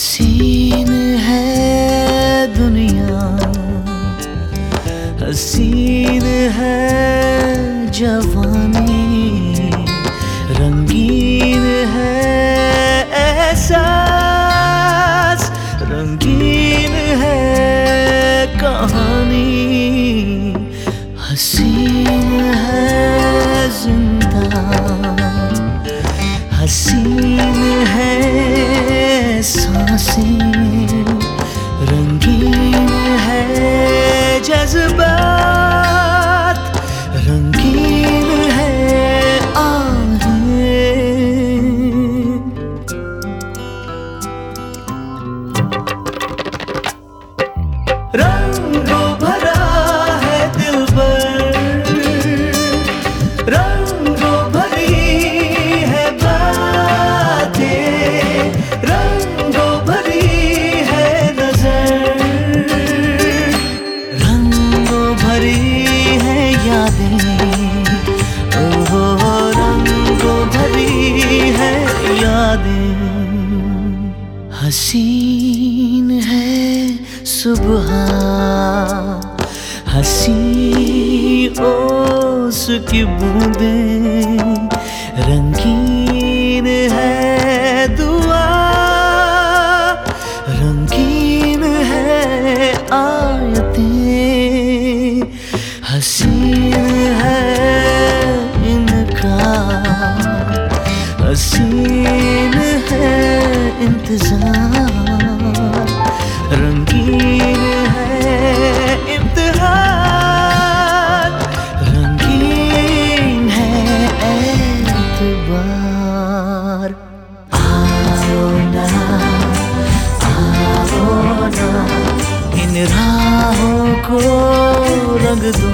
हसीन है दुनिया। हसीन है जवानी। रंगीन है एहसास। रंगीन है कहानी। हसीन है ज़िंदा। हसीन है Rão! सुबह हसी ओस की बूंदे रंगीन है दुआ, रंगीन है आयते, हसीन है इनका, हसीन है इंतज़ार। रंगीन है इम्तिहान। रंगीन है आओ ना आओ ना इन राहों को रंग दो।